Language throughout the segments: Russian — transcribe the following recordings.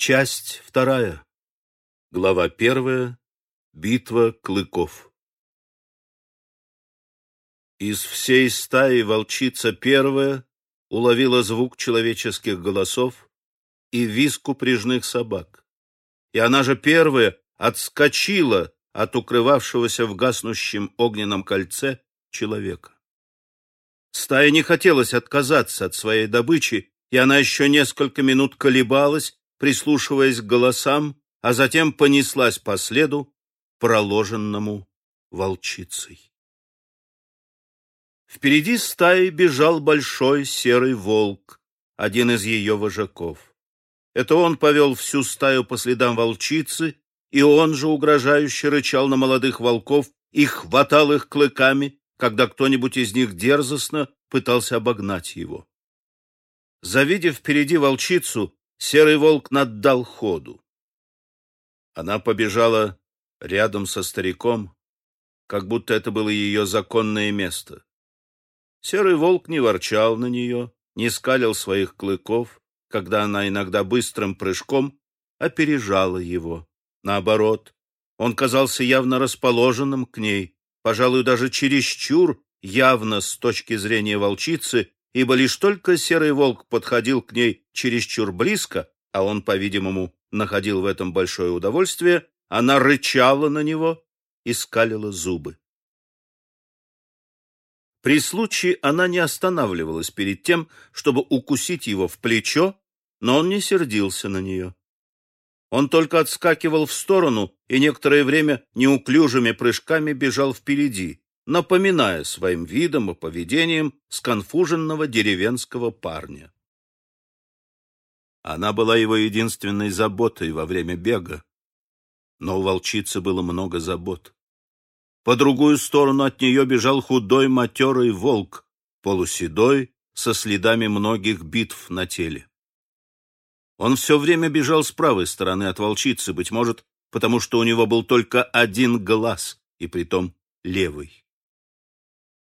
Часть вторая. Глава первая. Битва клыков. Из всей стаи волчица первая уловила звук человеческих голосов и визг упряжных собак. И она же первая отскочила от укрывавшегося в гаснущем огненном кольце человека. Стая не хотелось отказаться от своей добычи, и она еще несколько минут колебалась, прислушиваясь к голосам, а затем понеслась по следу, проложенному волчицей. Впереди стаи бежал большой серый волк, один из ее вожаков. Это он повел всю стаю по следам волчицы, и он же угрожающе рычал на молодых волков и хватал их клыками, когда кто-нибудь из них дерзостно пытался обогнать его. Завидев впереди волчицу, серый волк наддал ходу. Она побежала рядом со стариком, как будто это было ее законное место. Серый волк не ворчал на нее, не скалил своих клыков, когда она иногда быстрым прыжком опережала его. Наоборот, он казался явно расположенным к ней, пожалуй, даже чересчур явно с точки зрения волчицы, ибо лишь только серый волк подходил к ней чересчур близко, а он, по-видимому, находил в этом большое удовольствие, она рычала на него и скалила зубы. При случае она не останавливалась перед тем, чтобы укусить его в плечо, но он не сердился на нее. Он только отскакивал в сторону и некоторое время неуклюжими прыжками бежал впереди, напоминая своим видом и поведением сконфуженного деревенского парня. Она была его единственной заботой во время бега, но у волчицы было много забот. По другую сторону от нее бежал худой матерый волк, полуседой, со следами многих битв на теле. Он все время бежал с правой стороны от волчицы, быть может, потому что у него был только один глаз, и притом левый.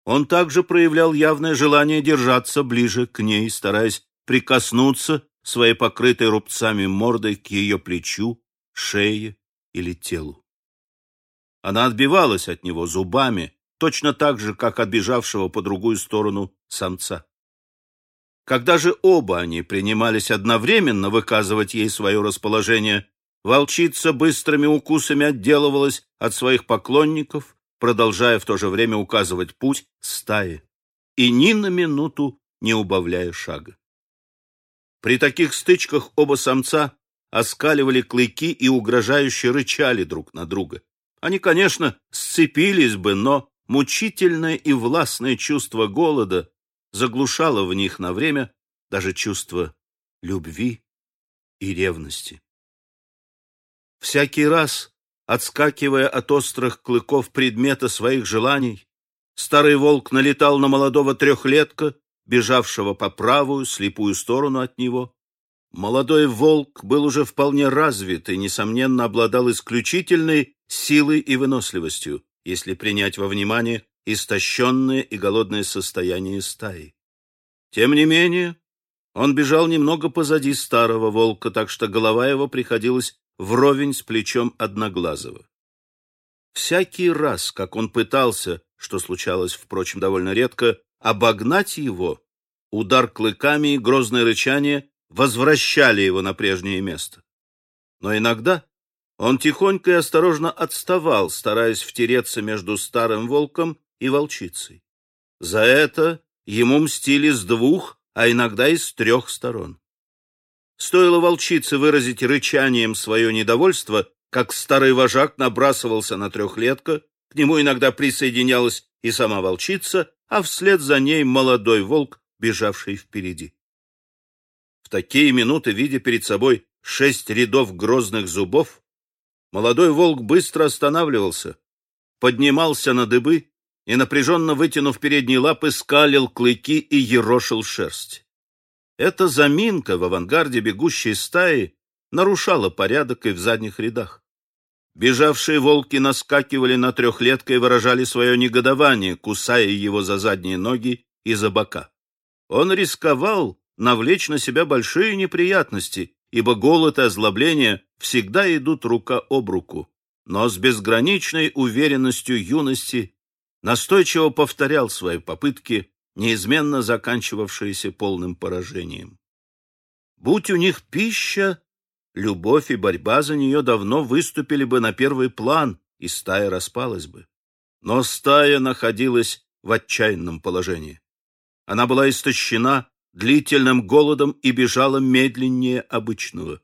Он также проявлял явное желание держаться ближе к ней, стараясь прикоснуться своей покрытой рубцами мордой к ее плечу, шее или телу. Она отбивалась от него зубами, точно так же, как от бежавшего по другую сторону самца. Когда же оба они принимались одновременно выказывать ей свое расположение, волчица быстрыми укусами отделывалась от своих поклонников, продолжая в то же время указывать путь стае, и ни на минуту не убавляя шага. При таких стычках оба самца оскаливали клыки и угрожающе рычали друг на друга. Они, конечно, сцепились бы, но мучительное и властное чувство голода заглушало в них на время даже чувство любви и ревности. Всякий раз, отскакивая от острых клыков предмета своих желаний, старый волк налетал на молодого трехлетка, бежавшего по правую, слепую сторону от него. Молодой волк был уже вполне развит и, несомненно, обладал исключительной силой и выносливостью, если принять во внимание истощенное и голодное состояние стаи. Тем не менее, он бежал немного позади старого волка, так что голова его приходилась вровень с плечом Одноглазого. Всякий раз, как он пытался, что случалось, впрочем, довольно редко, обогнать его, удар клыками и грозное рычание возвращали его на прежнее место. Но иногда он тихонько и осторожно отставал, стараясь втереться между старым волком и волчицей. За это ему мстили с двух, а иногда и с трех сторон. Стоило волчице выразить рычанием свое недовольство, как старый вожак набрасывался на трехлетка, к нему иногда присоединялась и сама волчица, а вслед за ней молодой волк, бежавший впереди. В такие минуты, видя перед собой шесть рядов грозных зубов, молодой волк быстро останавливался, поднимался на дыбы и, напряженно вытянув передние лапы, скалил клыки и ерошил шерсть. Эта заминка в авангарде бегущей стаи нарушала порядок и в задних рядах. Бежавшие волки наскакивали на трехлетка и выражали свое негодование, кусая его за задние ноги и за бока. Он рисковал навлечь на себя большие неприятности, ибо голод и озлобление всегда идут рука об руку. Но с безграничной уверенностью юности настойчиво повторял свои попытки, неизменно заканчивавшиеся полным поражением. Будь у них пища, любовь и борьба за нее давно выступили бы на первый план, и стая распалась бы. Но стая находилась в отчаянном положении. Она была истощена длительным голодом и бежала медленнее обычного.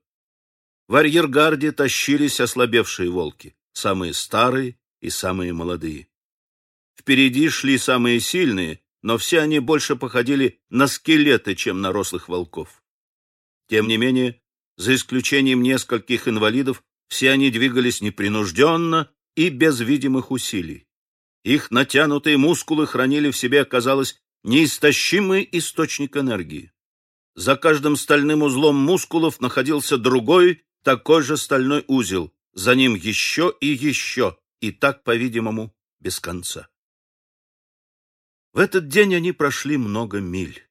В арьергарде тащились ослабевшие волки, самые старые и самые молодые. Впереди шли самые сильные, но все они больше походили на скелеты, чем на рослых волков. Тем не менее, за исключением нескольких инвалидов, все они двигались непринужденно и без видимых усилий. Их натянутые мускулы хранили в себе, казалось, неистощимый источник энергии. За каждым стальным узлом мускулов находился другой, такой же стальной узел, за ним еще и еще, и так, по-видимому, без конца. В этот день они прошли много миль.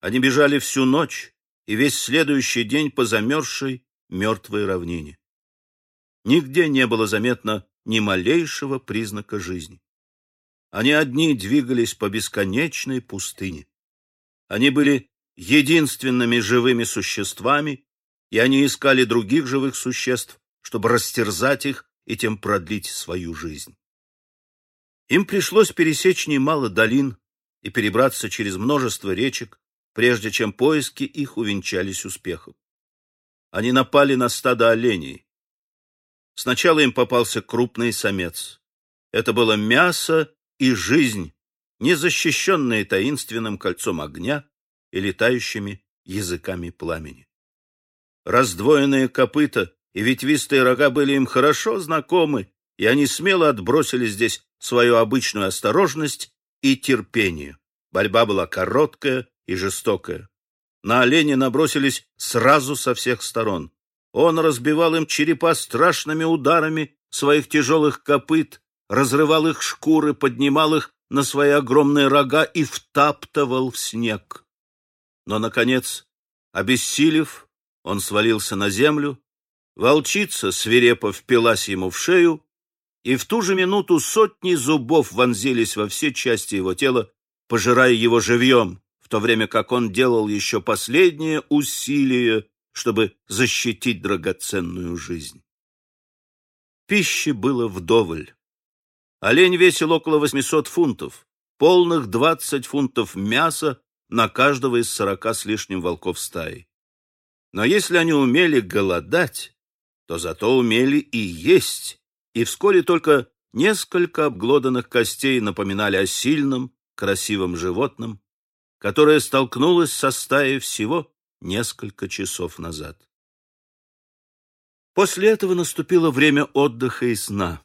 Они бежали всю ночь и весь следующий день по замерзшей мертвой равнине. Нигде не было заметно ни малейшего признака жизни. Они одни двигались по бесконечной пустыне. Они были единственными живыми существами, и они искали других живых существ, чтобы растерзать их и тем продлить свою жизнь. Им пришлось пересечь немало долин и перебраться через множество речек, прежде чем поиски их увенчались успехом. Они напали на стадо оленей. Сначала им попался крупный самец. Это было мясо и жизнь, не защищенные таинственным кольцом огня и летающими языками пламени. Раздвоенные копыта и ветвистые рога были им хорошо знакомы, и они смело отбросили здесь свою обычную осторожность и терпение. Борьба была короткая и жестокая. На оленя набросились сразу со всех сторон. Он разбивал им черепа страшными ударами своих тяжелых копыт, разрывал их шкуры, поднимал их на свои огромные рога и втаптывал в снег. Но, наконец, обессилев, он свалился на землю, волчица свирепо впилась ему в шею, и в ту же минуту сотни зубов вонзились во все части его тела, пожирая его живьем, в то время как он делал еще последнее усилие, чтобы защитить драгоценную жизнь. Пищи было вдоволь. Олень весил около 800 фунтов, полных 20 фунтов мяса на каждого из сорока с лишним волков стаи. Но если они умели голодать, то зато умели и есть, и вскоре только несколько обглоданных костей напоминали о сильном, красивом животном, которое столкнулось со стаей всего несколько часов назад. После этого наступило время отдыха и сна.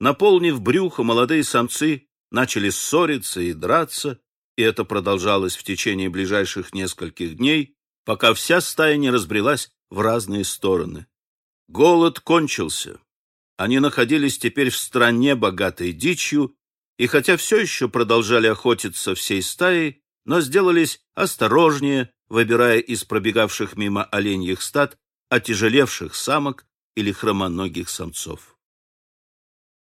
Наполнив брюхо, молодые самцы начали ссориться и драться, и это продолжалось в течение ближайших нескольких дней, пока вся стая не разбрелась в разные стороны. Голод кончился. Они находились теперь в стране, богатой дичью, и хотя все еще продолжали охотиться всей стаей, но сделались осторожнее, выбирая из пробегавших мимо оленьих стад отяжелевших самок или хромоногих самцов.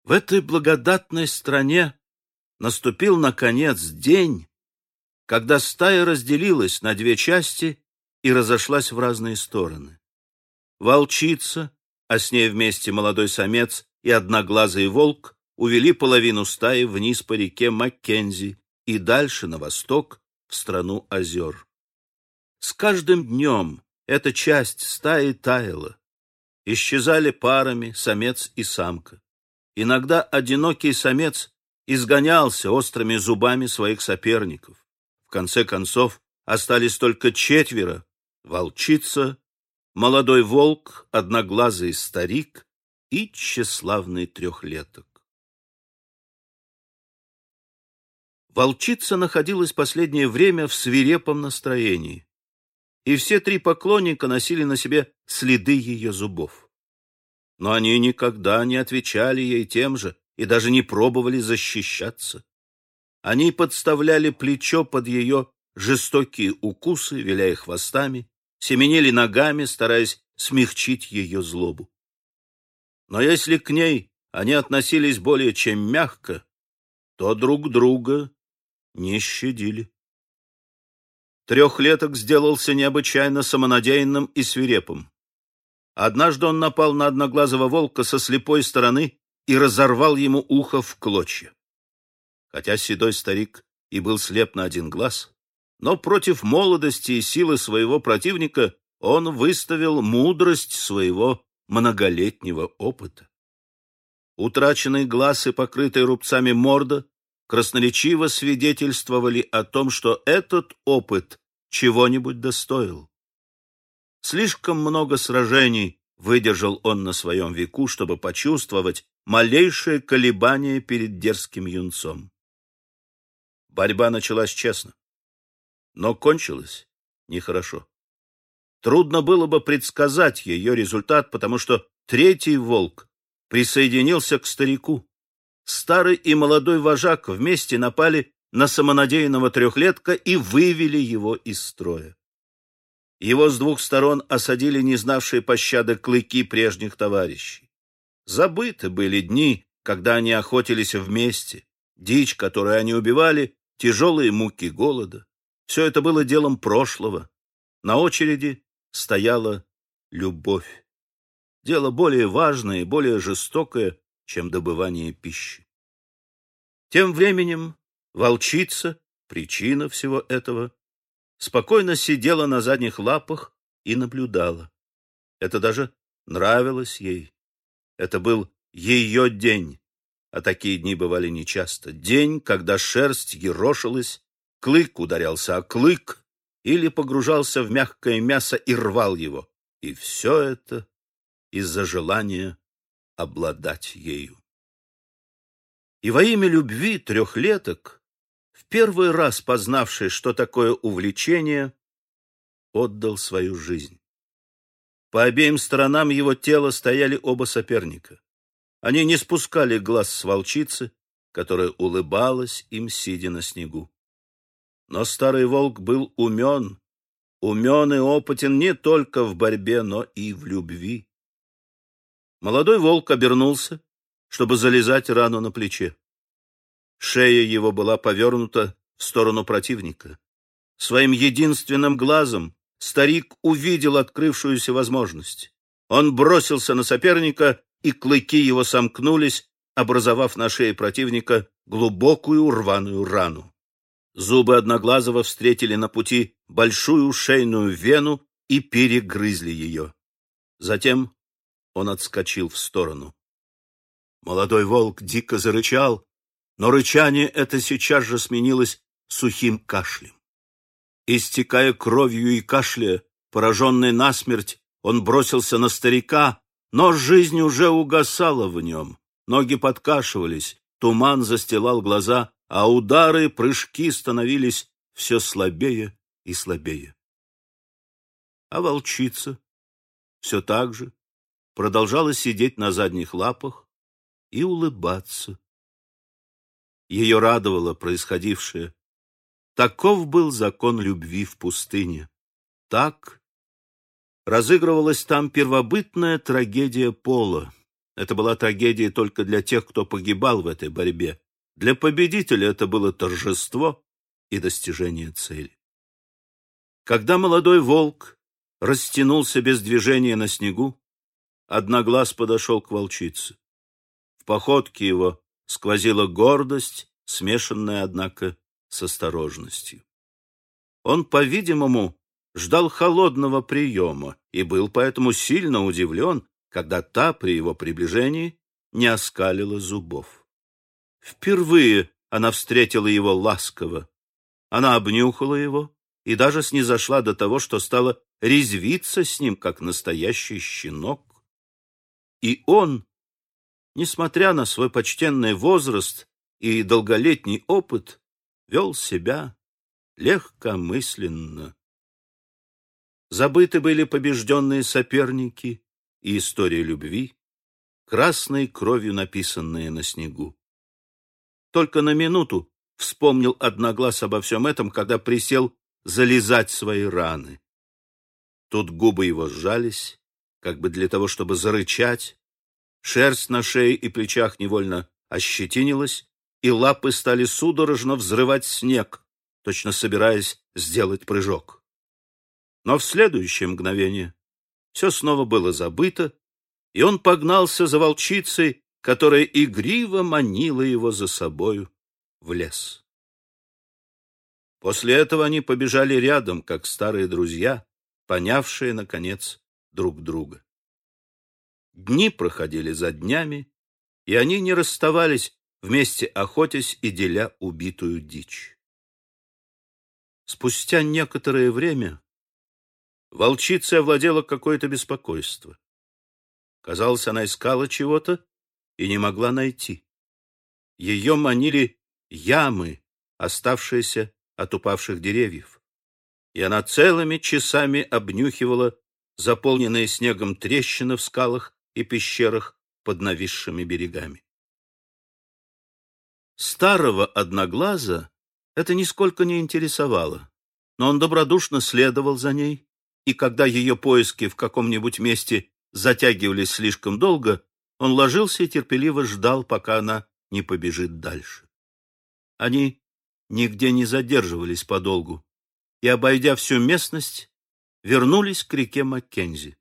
В этой благодатной стране наступил, наконец, день, когда стая разделилась на две части и разошлась в разные стороны. Волчица, а с ней вместе молодой самец и одноглазый волк увели половину стаи вниз по реке Маккензи и дальше на восток, в страну озер. С каждым днем эта часть стаи таяла. Исчезали парами самец и самка. Иногда одинокий самец изгонялся острыми зубами своих соперников. В конце концов, остались только четверо — волчица, молодой волк, одноглазый старик и тщеславный трехлеток. Волчица находилась последнее время в свирепом настроении, и все три поклонника носили на себе следы ее зубов но они никогда не отвечали ей тем же и даже не пробовали защищаться. Они подставляли плечо под ее жестокие укусы, виляя хвостами, семенили ногами, стараясь смягчить ее злобу. Но если к ней они относились более чем мягко, то друг друга не щадили. Трехлеток сделался необычайно самонадеянным и свирепым. Однажды он напал на одноглазого волка со слепой стороны и разорвал ему ухо в клочья. Хотя седой старик и был слеп на один глаз, но против молодости и силы своего противника он выставил мудрость своего многолетнего опыта. Утраченный глаз и покрытый рубцами морда красноречиво свидетельствовали о том, что этот опыт чего-нибудь достоил. Слишком много сражений выдержал он на своем веку, чтобы почувствовать малейшее колебание перед дерзким юнцом. Борьба началась честно, но кончилась нехорошо. Трудно было бы предсказать ее результат, потому что третий волк присоединился к старику. Старый и молодой вожак вместе напали на самонадеянного трехлетка и вывели его из строя. Его с двух сторон осадили не знавшие пощады клыки прежних товарищей. Забыты были дни, когда они охотились вместе, дичь, которую они убивали, тяжелые муки голода. Все это было делом прошлого. На очереди стояла любовь. Дело более важное и более жестокое, чем добывание пищи. Тем временем волчица, причина всего этого, спокойно сидела на задних лапах и наблюдала. Это даже нравилось ей. Это был ее день, а такие дни бывали нечасто. День, когда шерсть ерошилась, клык ударялся о клык или погружался в мягкое мясо и рвал его. И все это из-за желания обладать ею. И во имя любви трехлеток, в первый раз познавший, что такое увлечение, отдал свою жизнь. По обеим сторонам его тела стояли оба соперника. Они не спускали глаз с волчицы, которая улыбалась им, сидя на снегу. Но старый волк был умен, умен и опытен не только в борьбе, но и в любви. Молодой волк обернулся, чтобы залезать рану на плече. Шея его была повернута в сторону противника. Своим единственным глазом старик увидел открывшуюся возможность. Он бросился на соперника, и клыки его сомкнулись, образовав на шее противника глубокую рваную рану. Зубы Одноглазого встретили на пути большую шейную вену и перегрызли ее. Затем он отскочил в сторону. Молодой волк дико зарычал, но рычание это сейчас же сменилось сухим кашлем. Истекая кровью и кашляя, пораженный насмерть, он бросился на старика, но жизнь уже угасала в нем. Ноги подкашивались, туман застилал глаза, а удары, прыжки становились все слабее и слабее. А волчица все так же продолжала сидеть на задних лапах и улыбаться. Ее радовало происходившее. Таков был закон любви в пустыне. Так разыгрывалась там первобытная трагедия пола. Это была трагедия только для тех, кто погибал в этой борьбе. Для победителя это было торжество и достижение цели. Когда молодой волк растянулся без движения на снегу, Одноглаз подошел к волчице. В походке его сквозила гордость, смешанная, однако, с осторожностью. Он, по-видимому, ждал холодного приема и был поэтому сильно удивлен, когда та при его приближении не оскалила зубов. Впервые она встретила его ласково. Она обнюхала его и даже снизошла до того, что стала резвиться с ним, как настоящий щенок. И он, несмотря на свой почтенный возраст и долголетний опыт, вел себя легкомысленно. Забыты были побежденные соперники и история любви, красной кровью написанные на снегу. Только на минуту вспомнил Одноглаз обо всем этом, когда присел залезать свои раны. Тут губы его сжались, как бы для того, чтобы зарычать. Шерсть на шее и плечах невольно ощетинилась, и лапы стали судорожно взрывать снег, точно собираясь сделать прыжок. Но в следующее мгновение все снова было забыто, и он погнался за волчицей, которая игриво манила его за собою в лес. После этого они побежали рядом, как старые друзья, понявшие, наконец, друг друга. Дни проходили за днями, и они не расставались, вместе охотясь и деля убитую дичь. Спустя некоторое время волчицей овладело какое-то беспокойство. Казалось, она искала чего-то и не могла найти. Ее манили ямы, оставшиеся от упавших деревьев, и она целыми часами обнюхивала заполненные снегом трещины в скалах и пещерах под нависшими берегами. Старого одноглаза это нисколько не интересовало, но он добродушно следовал за ней, и когда ее поиски в каком-нибудь месте затягивались слишком долго, он ложился и терпеливо ждал, пока она не побежит дальше. Они нигде не задерживались подолгу, и, обойдя всю местность, вернулись к реке Маккензи.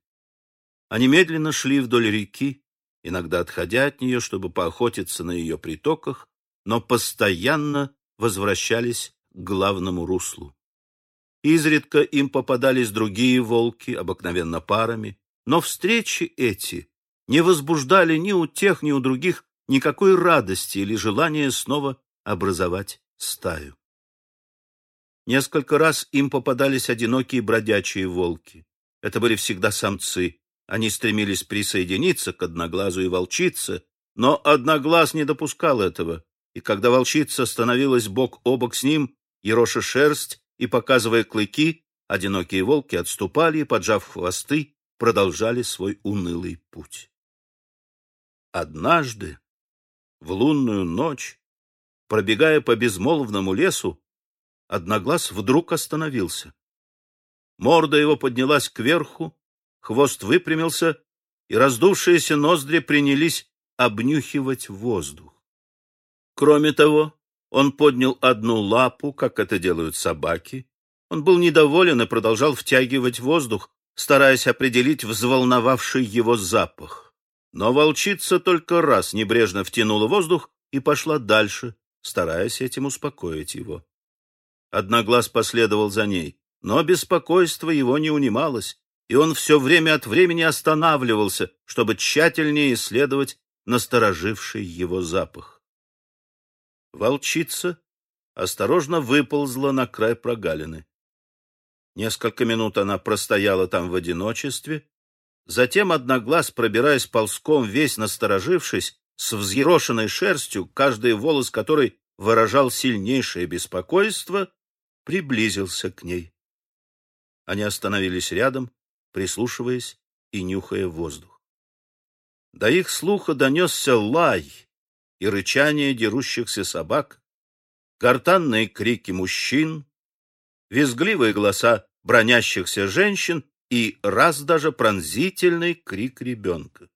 Они медленно шли вдоль реки, иногда отходя от нее, чтобы поохотиться на ее притоках, но постоянно возвращались к главному руслу. Изредка им попадались другие волки, обыкновенно парами, но встречи эти не возбуждали ни у тех, ни у других никакой радости или желания снова образовать стаю. Несколько раз им попадались одинокие бродячие волки. Это были всегда самцы. Они стремились присоединиться к одноглазу и волчице, но одноглаз не допускал этого, и когда волчица становилась бок о бок с ним, ероша шерсть и показывая клыки, одинокие волки отступали и, поджав хвосты, продолжали свой унылый путь. Однажды, в лунную ночь, пробегая по безмолвному лесу, Одноглаз вдруг остановился. Морда его поднялась кверху, хвост выпрямился, и раздувшиеся ноздри принялись обнюхивать воздух. Кроме того, он поднял одну лапу, как это делают собаки. Он был недоволен и продолжал втягивать воздух, стараясь определить взволновавший его запах. Но волчица только раз небрежно втянула воздух и пошла дальше, стараясь этим успокоить его. Одноглаз последовал за ней, но беспокойство его не унималось, и он все время от времени останавливался, чтобы тщательнее исследовать настороживший его запах. Волчица осторожно выползла на край прогалины. Несколько минут она простояла там в одиночестве, затем Одноглаз, пробираясь ползком, весь насторожившись, с взъерошенной шерстью, каждый волос которой выражал сильнейшее беспокойство, приблизился к ней. Они остановились рядом, прислушиваясь и нюхая воздух. До их слуха донесся лай и рычание дерущихся собак, гортанные крики мужчин, визгливые голоса бронящихся женщин и раз даже пронзительный крик ребенка.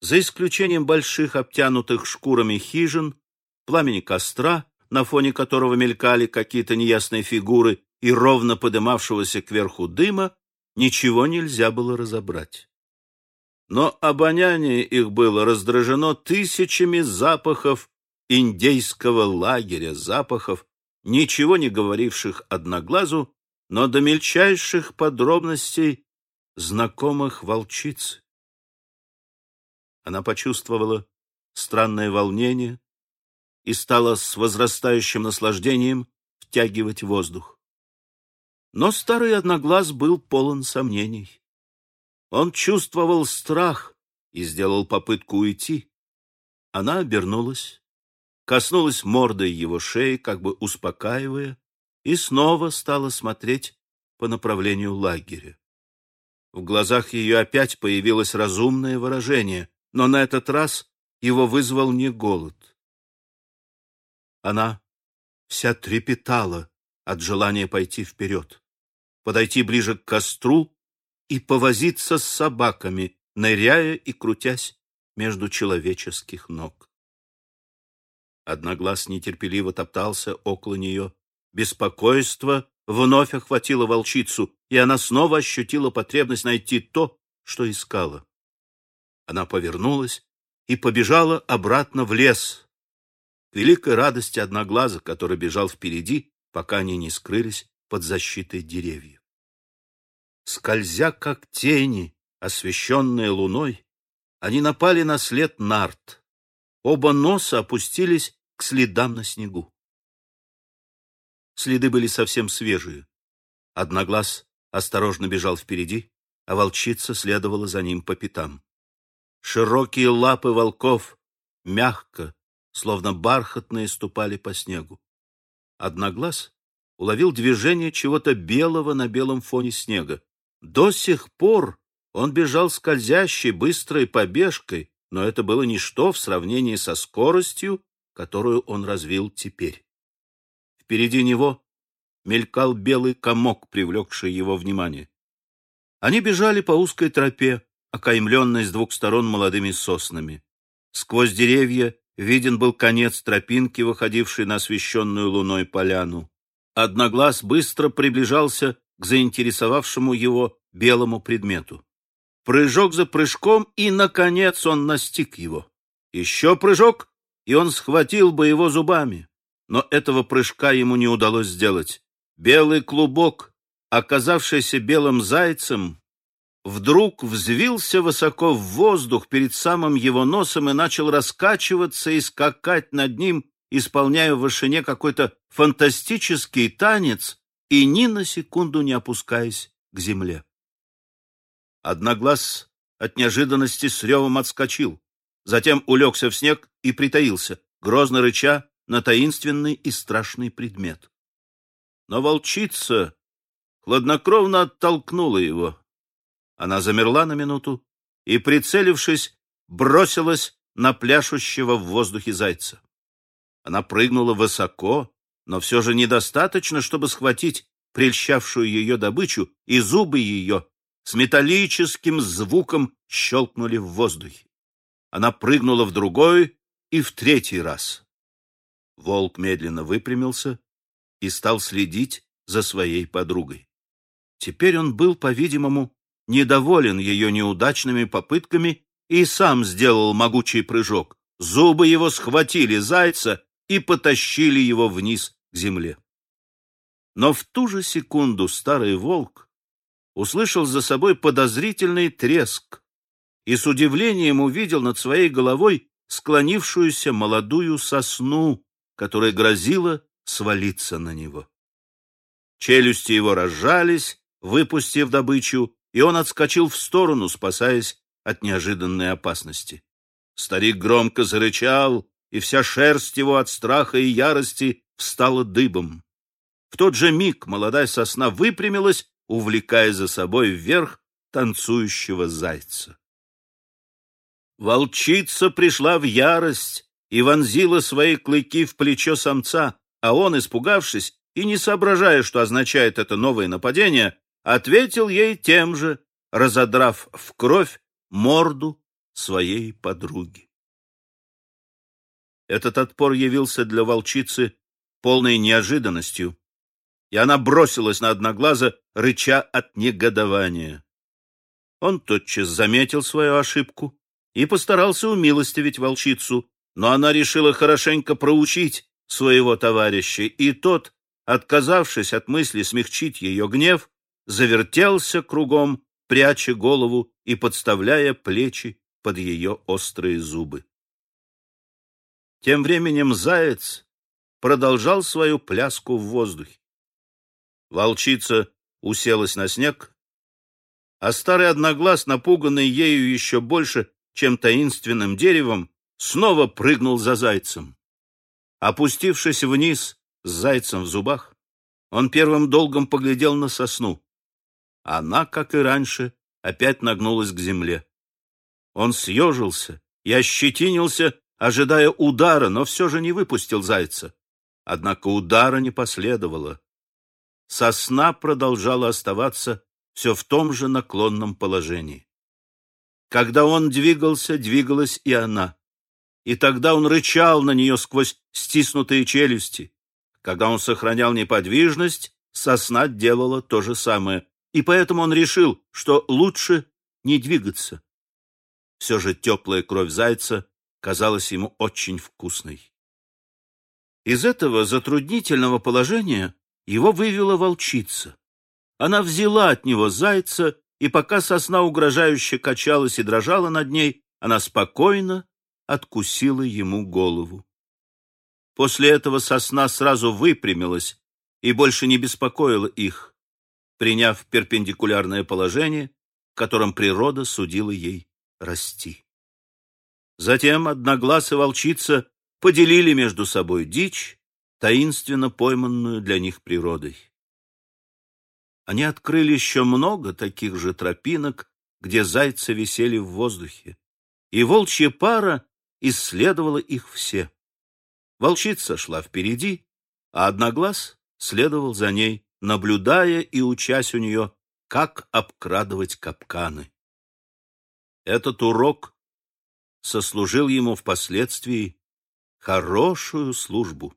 За исключением больших обтянутых шкурами хижин, пламени костра на фоне которого мелькали какие-то неясные фигуры и ровно подымавшегося кверху дыма, ничего нельзя было разобрать. Но обоняние их было раздражено тысячами запахов индейского лагеря, запахов, ничего не говоривших одноглазу, но до мельчайших подробностей знакомых волчиц. Она почувствовала странное волнение, и стала с возрастающим наслаждением втягивать воздух. Но старый одноглаз был полон сомнений. Он чувствовал страх и сделал попытку уйти. Она обернулась, коснулась мордой его шеи, как бы успокаивая, и снова стала смотреть по направлению лагеря. В глазах ее опять появилось разумное выражение, но на этот раз его вызвал не голод. Она вся трепетала от желания пойти вперед. подойти ближе к костру и повозиться с собаками, ныряя и крутясь между человеческих ног. Одноглаз нетерпеливо топтался около нее. Беспокойство вновь охватило волчицу, и она снова ощутила потребность найти то, что искала. Она повернулась и побежала обратно в лес, к великой радости Одноглаза, который бежал впереди, пока они не скрылись под защитой деревьев. Скользя как тени, освещенные луной, они напали на след нарт. Оба носа опустились к следам на снегу. Следы были совсем свежие. Одноглаз осторожно бежал впереди, а волчица следовала за ним по пятам. Широкие лапы волков мягко, словно бархатные, ступали по снегу. Одноглаз уловил движение чего-то белого на белом фоне снега. До сих пор он бежал скользящей, быстрой побежкой, но это было ничто в сравнении со скоростью, которую он развил теперь. Впереди него мелькал белый комок, привлекший его внимание. Они бежали по узкой тропе, окаймленной с двух сторон молодыми соснами. Сквозь деревья виден был конец тропинки, выходившей на освещенную луной поляну. Одноглаз быстро приближался к заинтересовавшему его белому предмету. Прыжок за прыжком, и, наконец, он настиг его. Еще прыжок, и он схватил бы его зубами. Но этого прыжка ему не удалось сделать. Белый клубок, оказавшийся белым зайцем, вдруг взвился высоко в воздух перед самым его носом и начал раскачиваться и скакать над ним, исполняя в вышине какой-то фантастический танец и ни на секунду не опускаясь к земле. Одноглаз от неожиданности с ревом отскочил, затем улегся в снег и притаился, грозно рыча на таинственный и страшный предмет. Но волчица хладнокровно оттолкнула его. Она замерла на минуту и, прицелившись, бросилась на пляшущего в воздухе зайца. Она прыгнула высоко, но все же недостаточно, чтобы схватить прельщавшую ее добычу, и зубы ее с металлическим звуком щелкнули в воздухе. Она прыгнула в другой и в третий раз. Волк медленно выпрямился и стал следить за своей подругой. Теперь он был, по-видимому, недоволен ее неудачными попытками и сам сделал могучий прыжок. Зубы его схватили зайца и потащили его вниз к земле. Но в ту же секунду старый волк услышал за собой подозрительный треск и с удивлением увидел над своей головой склонившуюся молодую сосну, которая грозила свалиться на него. Челюсти его разжались, выпустив добычу, и он отскочил в сторону, спасаясь от неожиданной опасности. Старик громко зарычал, и вся шерсть его от страха и ярости встала дыбом. В тот же миг молодая сосна выпрямилась, увлекая за собой вверх танцующего зайца. Волчица пришла в ярость и вонзила свои клыки в плечо самца, а он, испугавшись и не соображая, что означает это новое нападение, ответил ей тем же, разодрав в кровь морду своей подруги. Этот отпор явился для волчицы полной неожиданностью, и она бросилась на одноглаза, рыча от негодования. Он тотчас заметил свою ошибку и постарался умилостивить волчицу, но она решила хорошенько проучить своего товарища, и тот, отказавшись от мысли смягчить ее гнев, завертелся кругом, пряча голову и подставляя плечи под ее острые зубы. Тем временем заяц продолжал свою пляску в воздухе. Волчица уселась на снег, а старый одноглаз, напуганный ею еще больше, чем таинственным деревом, снова прыгнул за зайцем. Опустившись вниз с зайцем в зубах, он первым долгом поглядел на сосну. Она, как и раньше, опять нагнулась к земле. Он съежился и ощетинился, ожидая удара, но все же не выпустил зайца. Однако удара не последовало. сосна продолжала оставаться все в том же наклонном положении. Когда он двигался, двигалась и она. И тогда он рычал на нее сквозь стиснутые челюсти. Когда он сохранял неподвижность, сосна делала то же самое. И поэтому он решил, что лучше не двигаться. Все же теплая кровь зайца казалась ему очень вкусной. Из этого затруднительного положения его вывела волчица. Она взяла от него зайца, и пока сосна угрожающе качалась и дрожала над ней, она спокойно откусила ему голову. После этого сосна сразу выпрямилась и больше не беспокоила их, приняв перпендикулярное положение, в котором природа судила ей расти. Затем одноглаз и волчица поделили между собой дичь, таинственно пойманную для них природой. Они открыли еще много таких же тропинок, где зайцы висели в воздухе, и волчья пара исследовала их все. Волчица шла впереди, а одноглаз следовал за ней, наблюдая и учась у нее, как обкрадывать капканы. Этот урок сослужил ему впоследствии хорошую службу.